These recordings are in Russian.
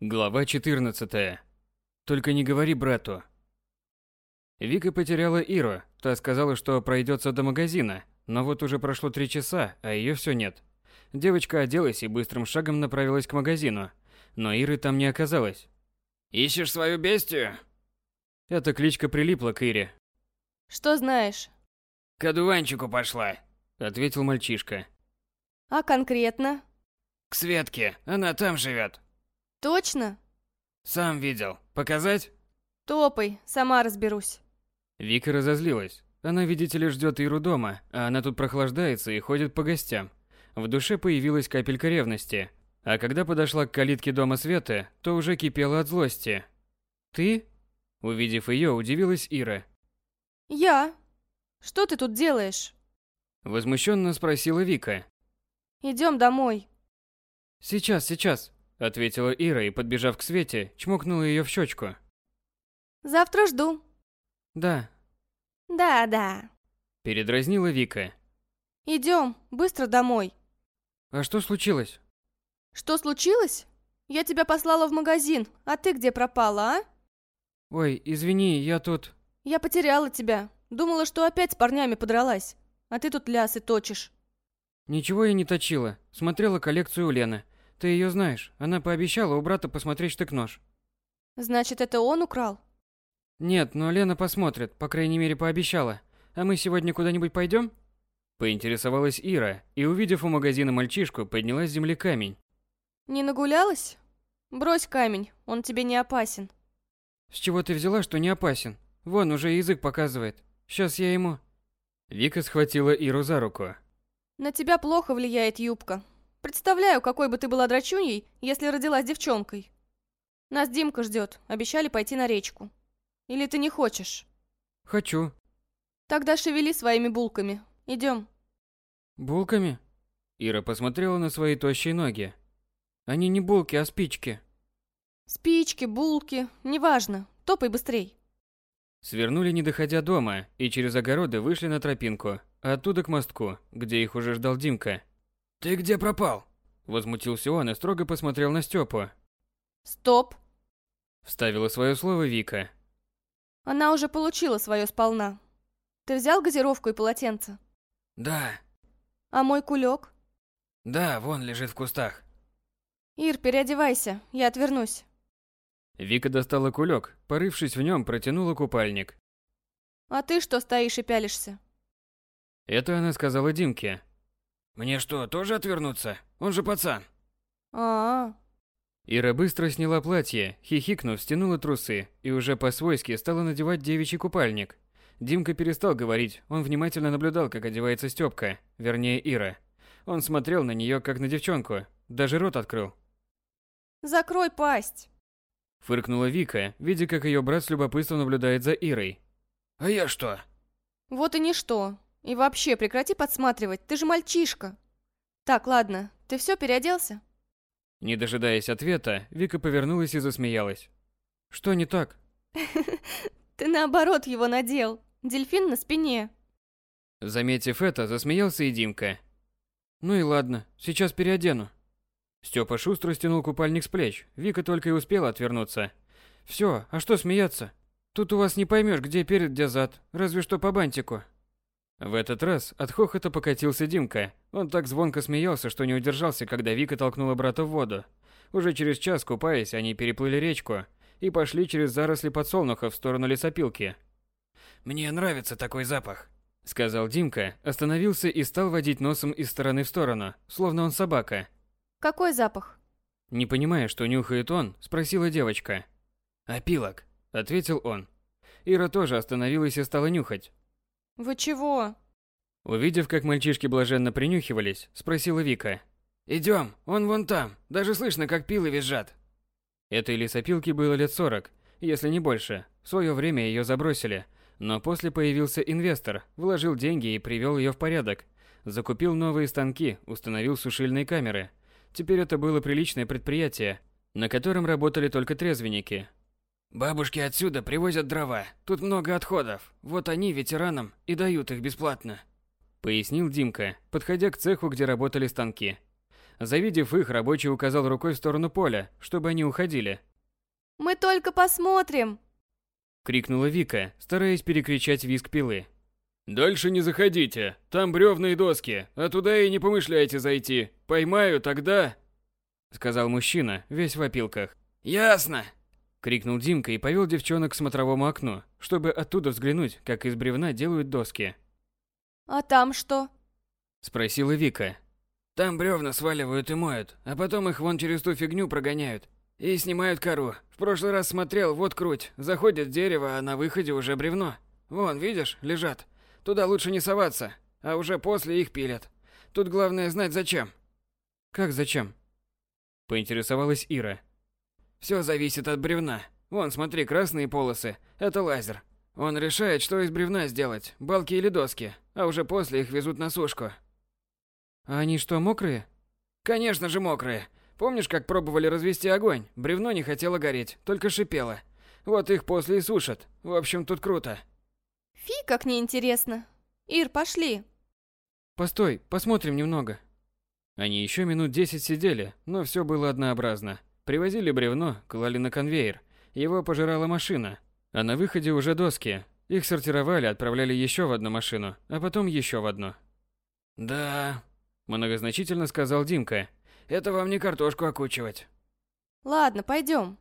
Глава 14. Только не говори брату. Вика потеряла Иру. Та сказала, что пройдется до магазина, но вот уже прошло три часа, а ее все нет. Девочка оделась и быстрым шагом направилась к магазину, но Иры там не оказалось. «Ищешь свою бестию?» Эта кличка прилипла к Ире. Что знаешь? «К одуванчику пошла». Ответил мальчишка. А конкретно? «К Светке, она там живет. Точно? Сам видел. Показать?» Топай, сама разберусь. Вика разозлилась. Она, видите ли, ждет Иру дома, а она тут прохлаждается и ходит по гостям. В душе появилась капелька ревности. А когда подошла к калитке дома Светы, то уже кипела от злости. «Ты?» Увидев ее, удивилась Ира. Я? Что ты тут делаешь? Возмущенно спросила Вика. Идем домой. «Сейчас, сейчас», — ответила Ира и, подбежав к Свете, чмокнула ее в щечку. Завтра жду. «Да», Да-да. — передразнила Вика. Идем, быстро домой. «А что случилось?» Что случилось? Я тебя послала в магазин, а ты где пропала, а? «Ой, извини, я тут...» Я потеряла тебя. Думала, что опять с парнями подралась. А ты тут лясы точишь. Ничего я не точила. Смотрела коллекцию у Лены. Ты ее знаешь. Она пообещала у брата посмотреть штык-нож. Значит, это он украл? Нет, но Лена посмотрит, по крайней мере, пообещала. А мы сегодня куда-нибудь пойдем? Поинтересовалась Ира и, увидев у магазина мальчишку, подняла с земли камень. Не нагулялась? Брось камень, он тебе не опасен. С чего ты взяла, что не опасен? Вон, уже язык показывает. Сейчас я ему... Вика схватила Иру за руку. На тебя плохо влияет юбка. Представляю, какой бы ты была драчуньей, если родилась девчонкой. Нас Димка ждет, обещали пойти на речку. Или ты не хочешь? Хочу. Тогда шевели своими булками. Идем. Булками? Ира посмотрела на свои тощие ноги. Они не булки, а спички. Спички, булки, неважно. Топай быстрей. Свернули, не доходя дома, и через огороды вышли на тропинку, оттуда к мостку, где их уже ждал Димка. «Ты где пропал?» Возмутился он и строго посмотрел на Степу. Стоп. Вставила свое слово Вика. Она уже получила свое сполна. Ты взял газировку и полотенце? «Да, А мой кулек? да, вон лежит в кустах». Ир, переодевайся, я отвернусь. Вика достала кулек, порывшись в нем, протянула купальник. А ты что стоишь и пялишься? Это она сказала Димке. «Мне что, тоже отвернуться? Он же пацан». А, -а, Ира быстро сняла платье, хихикнув, стянула трусы и уже по-свойски стала надевать девичий купальник. Димка перестал говорить, он внимательно наблюдал, как одевается Стёпка, вернее Ира. Он смотрел на нее как на девчонку, даже рот открыл. закрой пасть. Фыркнула Вика, видя, как ее брат с любопытством наблюдает за Ирой. «А я что?» Вот и ничто. И вообще, прекрати подсматривать, ты же мальчишка. Так, ладно, ты все переоделся? Не дожидаясь ответа, Вика повернулась и засмеялась. Что не так? Ты наоборот его надел. Дельфин на спине. Заметив это, засмеялся и Димка. Ну и ладно, сейчас переодену. Степа шустро стянул купальник с плеч. Вика только и успела отвернуться. Все, а что смеяться? Тут у вас не поймешь, где перед, где зад, разве что по бантику. В этот раз от хохота покатился Димка. Он так звонко смеялся, что не удержался, когда Вика толкнула брата в воду. Уже через час, купаясь, они переплыли речку и пошли через заросли подсолнуха в сторону лесопилки. «Мне нравится такой запах». Сказал Димка, остановился и стал водить носом из стороны в сторону, словно он собака. Какой запах? Не понимая, что нюхает он, спросила девочка. «Опилок». Ответил он. Ира тоже остановилась и стала нюхать. Вы чего? Увидев, как мальчишки блаженно принюхивались, спросила Вика. «Идем, он вон там. Даже слышно, как пилы визжат». Этой лесопилке было лет сорок, если не больше. В свое время ее забросили, но после появился инвестор, вложил деньги и привел ее в порядок. Закупил новые станки, установил сушильные камеры. Теперь это было приличное предприятие, на котором работали только трезвенники. «Бабушки отсюда привозят дрова. Тут много отходов. Вот они ветеранам и дают их бесплатно». Пояснил Димка, подходя к цеху, где работали станки. Завидев их, рабочий указал рукой в сторону поля, чтобы они уходили. «Мы только посмотрим!» Крикнула Вика, стараясь перекричать визг пилы. «Дальше не заходите, там бревна и доски, а туда и не помышляйте зайти. Поймаю, тогда...» Сказал мужчина, весь в опилках. «Ясно!» Крикнул Димка и повел девчонок к смотровому окну, чтобы оттуда взглянуть, как из бревна делают доски. «А там что?» Спросила Вика. «Там бревна сваливают и моют, а потом их вон через ту фигню прогоняют. И снимают кору. В прошлый раз смотрел, вот круть. Заходит дерево, а на выходе уже бревно. Вон, видишь, лежат. Туда лучше не соваться, а уже после их пилят. Тут главное знать зачем. Как зачем? Поинтересовалась Ира. Все зависит от бревна. Вон, смотри, красные полосы. Это лазер. Он решает, что из бревна сделать, балки или доски, а уже после их везут на сушку. А они что, мокрые? Конечно же мокрые. Помнишь, как пробовали развести огонь? Бревно не хотело гореть, только шипело. Вот их после и сушат. В общем, тут круто. Фи, как неинтересно. Ир, пошли. Постой, посмотрим немного. Они еще минут десять сидели, но все было однообразно. Привозили бревно, клали на конвейер. Его пожирала машина. А на выходе уже доски. Их сортировали, отправляли еще в одну машину, а потом еще в одну. «Да», – многозначительно сказал Димка. Это вам не картошку окучивать. Ладно, пойдем.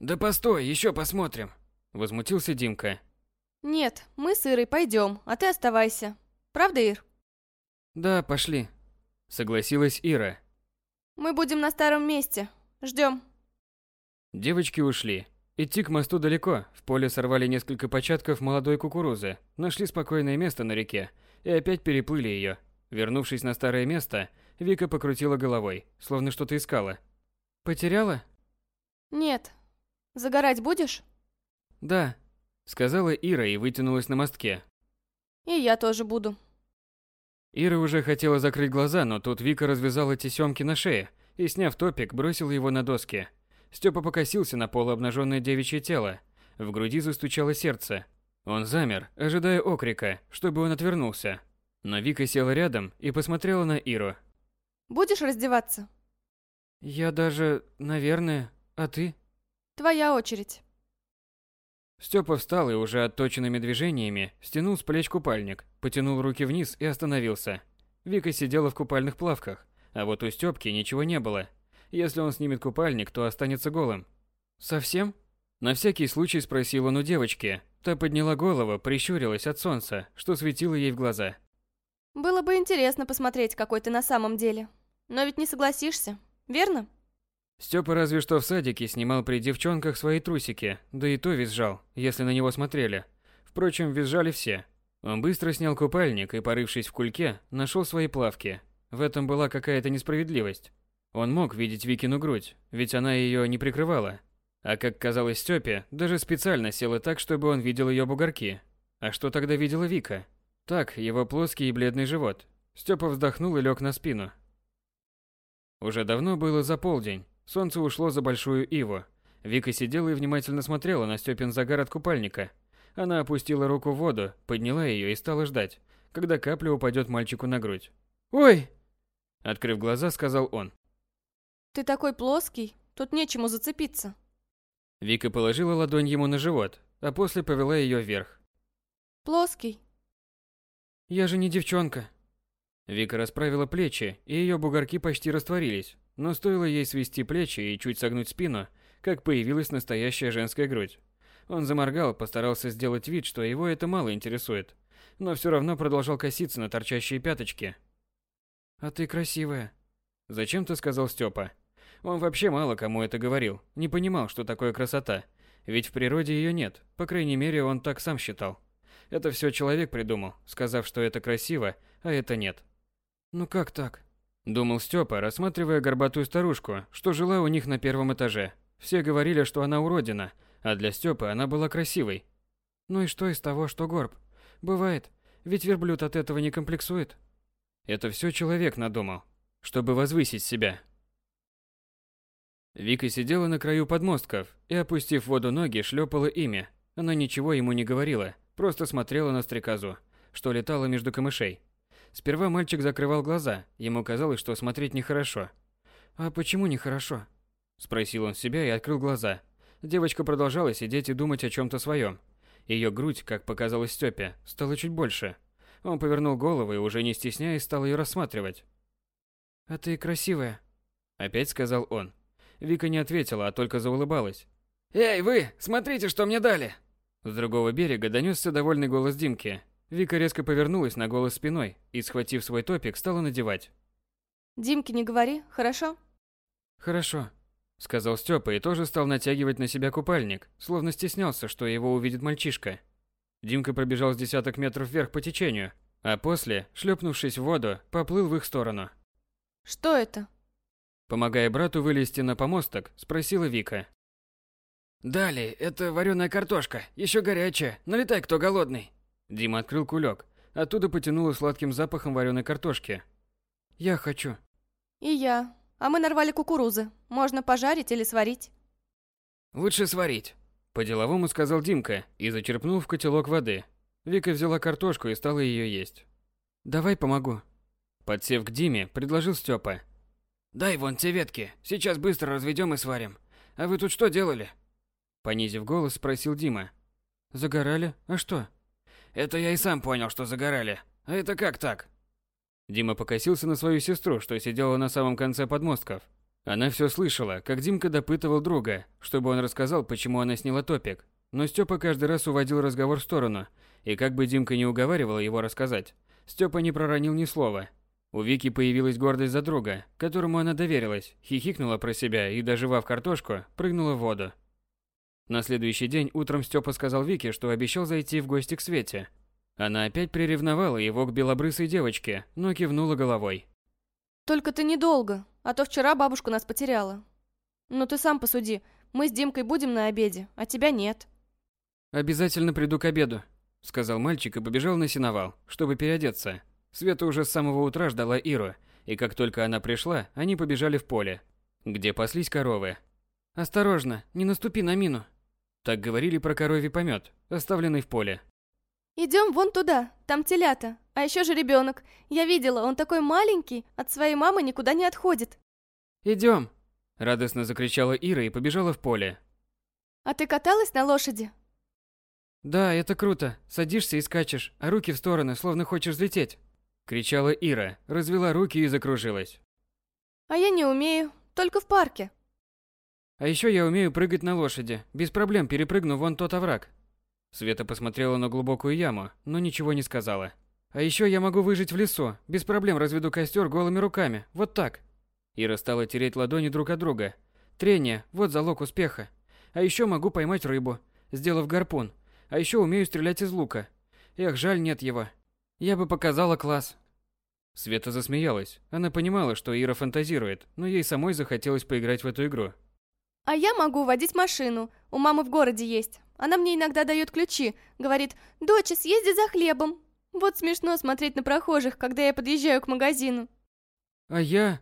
Да постой, еще посмотрим. Возмутился Димка. Нет, мы с Ирой пойдем, а ты оставайся. Правда, Ир? Да, пошли. Согласилась Ира. Мы будем на старом месте. Ждем. Девочки ушли. Идти к мосту далеко. В поле сорвали несколько початков молодой кукурузы, нашли спокойное место на реке и опять переплыли ее. Вернувшись на старое место, Вика покрутила головой, словно что-то искала. «Потеряла?» «Нет. Загорать будешь?» «Да», — сказала Ира и вытянулась на мостке. «И я тоже буду». Ира уже хотела закрыть глаза, но тут Вика развязала тесемки на шее и, сняв топик, бросила его на доски. Степа покосился на полуобнаженное девичье тело. В груди застучало сердце. Он замер, ожидая окрика, чтобы он отвернулся. Но Вика села рядом и посмотрела на Иру. Будешь раздеваться? Я даже, наверное, а ты? Твоя очередь. Степа встал и уже отточенными движениями стянул с плеч купальник, потянул руки вниз и остановился. Вика сидела в купальных плавках, а вот у Степки ничего не было. Если он снимет купальник, то останется голым. Совсем? На всякий случай спросил он у девочки. Та подняла голову, прищурилась от солнца, что светило ей в глаза. Было бы интересно посмотреть, какой ты на самом деле. Но ведь не согласишься, верно? Степа разве что в садике снимал при девчонках свои трусики, да и то визжал, если на него смотрели. Впрочем, визжали все. Он быстро снял купальник и, порывшись в кульке, нашел свои плавки. В этом была какая-то несправедливость. Он мог видеть Викину грудь, ведь она ее не прикрывала. А как казалось Степе, даже специально села так, чтобы он видел ее бугорки. А что тогда видела Вика? Так, его плоский и бледный живот. Степа вздохнул и лег на спину, уже давно было за полдень. Солнце ушло за большую иву. Вика сидела и внимательно смотрела на Степин загар от купальника. Она опустила руку в воду, подняла ее и стала ждать, когда капля упадет мальчику на грудь. «Ой!» Открыв глаза, сказал он. «Ты такой плоский, тут нечему зацепиться». Вика положила ладонь ему на живот, а после повела ее вверх. «Плоский?» «Я же не девчонка», Вика расправила плечи, и ее бугорки почти растворились. Но стоило ей свести плечи и чуть согнуть спину, как появилась настоящая женская грудь. Он заморгал, постарался сделать вид, что его это мало интересует, но все равно продолжал коситься на торчащие пяточки. «А ты красивая», – зачем-то сказал Степа. Он вообще мало кому это говорил, не понимал, что такое красота, ведь в природе ее нет, по крайней мере, он так сам считал. Это все человек придумал, сказав, что это красиво, а это нет. Ну как так? Думал Степа, рассматривая горбатую старушку, что жила у них на первом этаже. Все говорили, что она уродина, а для Степы она была красивой. Ну и что из того, что горб? Бывает, ведь верблюд от этого не комплексует. Это все человек надумал, чтобы возвысить себя. Вика сидела на краю подмостков и, опустив в воду ноги, шлепала ими. Она ничего ему не говорила, просто смотрела на стрекозу, что летала между камышей. Сперва мальчик закрывал глаза, ему казалось, что смотреть нехорошо. «А почему нехорошо?» Спросил он себя и открыл глаза. Девочка продолжала сидеть и думать о чем-то своем. Ее грудь, как показалось Степе, стала чуть больше. Он повернул голову и, уже не стесняясь, стал ее рассматривать. «А ты красивая», — опять сказал он. Вика не ответила, а только заулыбалась. «Эй, вы, смотрите, что мне дали!» С другого берега донесся довольный голос Димки. Вика резко повернулась на голос спиной и, схватив свой топик, стала надевать. Димке не говори, хорошо? Хорошо, сказал Степа и тоже стал натягивать на себя купальник, словно стеснялся, что его увидит мальчишка. Димка пробежал с десяток метров вверх по течению, а после, шлепнувшись в воду, поплыл в их сторону. Что это? Помогая брату вылезти на помосток, спросила Вика. Дали, это вареная картошка, еще горячая. Налетай, кто голодный. Дима открыл кулек. Оттуда потянуло сладким запахом вареной картошки. Я хочу. И я. А мы нарвали кукурузы. Можно пожарить или сварить. Лучше сварить. По-деловому сказал Димка и зачерпнул в котелок воды. Вика взяла картошку и стала ее есть. Давай помогу. Подсев к Диме, предложил Степа. Дай вон те ветки. Сейчас быстро разведем и сварим. А вы тут что делали? Понизив голос, спросил Дима. Загорали? А что? Это я и сам понял, что загорали. А это как так? Дима покосился на свою сестру, что сидела на самом конце подмостков. Она все слышала, как Димка допытывал друга, чтобы он рассказал, почему она сняла топик. Но Степа каждый раз уводил разговор в сторону, и как бы Димка не уговаривал его рассказать, Степа не проронил ни слова. У Вики появилась гордость за друга, которому она доверилась, хихикнула про себя и, доживав картошку, прыгнула в воду. На следующий день утром Степа сказал Вике, что обещал зайти в гости к Свете. Она опять приревновала его к белобрысой девочке, но кивнула головой. Только ты недолго, а то вчера бабушка нас потеряла. Ну ты сам посуди, мы с Димкой будем на обеде, а тебя нет. Обязательно приду к обеду, сказал мальчик и побежал на сеновал, чтобы переодеться. Света уже с самого утра ждала Иру, и как только она пришла, они побежали в поле, где паслись коровы. Осторожно, не наступи на мину, так говорили про коровий помет, оставленный в поле. Идем вон туда, там телята, а еще же ребенок. Я видела, он такой маленький, от своей мамы никуда не отходит. Идем, радостно закричала Ира и побежала в поле. А ты каталась на лошади? Да, это круто. Садишься и скачешь, а руки в стороны, словно хочешь взлететь. Кричала Ира, развела руки и закружилась. А я не умею, только в парке. А еще я умею прыгать на лошади. Без проблем перепрыгну вон тот овраг. Света посмотрела на глубокую яму, но ничего не сказала. А еще я могу выжить в лесу. Без проблем разведу костер голыми руками. Вот так. Ира стала тереть ладони друг от друга. Трение – вот залог успеха. А еще могу поймать рыбу, сделав гарпун. А еще умею стрелять из лука. Эх, жаль, нет его. Я бы показала класс. Света засмеялась. Она понимала, что Ира фантазирует, но ей самой захотелось поиграть в эту игру. А я могу водить машину. У мамы в городе есть. Она мне иногда дает ключи. Говорит, доча, съезди за хлебом. Вот смешно смотреть на прохожих, когда я подъезжаю к магазину. А я...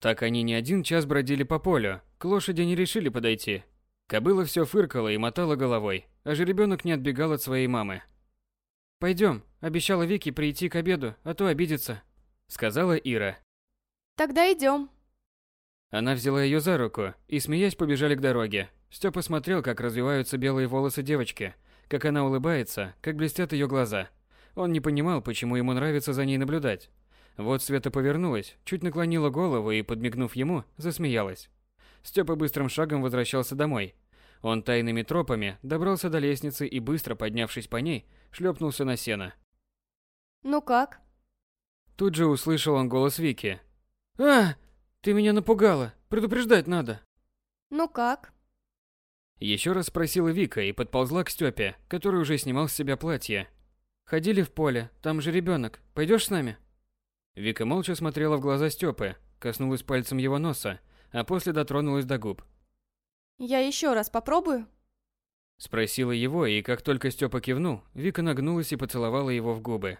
Так они не один час бродили по полю. К лошади не решили подойти. Кобыла все фыркала и мотала головой, а жеребенок не отбегал от своей мамы. Пойдем, обещала Вики прийти к обеду, а то обидится, сказала Ира. Тогда идем. Она взяла ее за руку и, смеясь, побежали к дороге. Степа смотрел, как развиваются белые волосы девочки, как она улыбается, как блестят ее глаза. Он не понимал, почему ему нравится за ней наблюдать. Вот Света повернулась, чуть наклонила голову и, подмигнув ему, засмеялась. Степа быстрым шагом возвращался домой. Он тайными тропами добрался до лестницы и, быстро поднявшись по ней, шлепнулся на сено. «Ну как?» Тут же услышал он голос Вики. «А, ты меня напугала. Предупреждать надо. Ну как? Еще раз спросила Вика и подползла к Степе, который уже снимал с себя платье. Ходили в поле, там же ребенок. Пойдешь с нами? Вика молча смотрела в глаза Степы, коснулась пальцем его носа, а после дотронулась до губ. Я еще раз попробую? Спросила его, и как только Степа кивнул, Вика нагнулась и поцеловала его в губы.